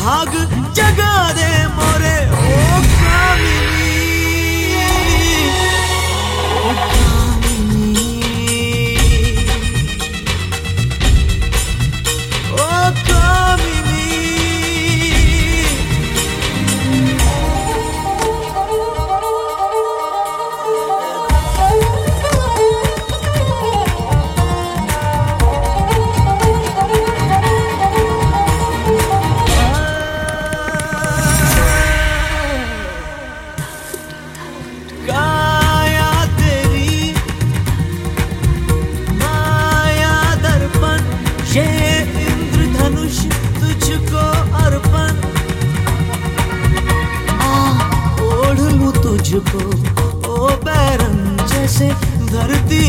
भाग जगा दे ये इंद्रधनुष तुझको अर्पण। ओढ़ लू तुझको ओ बैरन जैसे धरती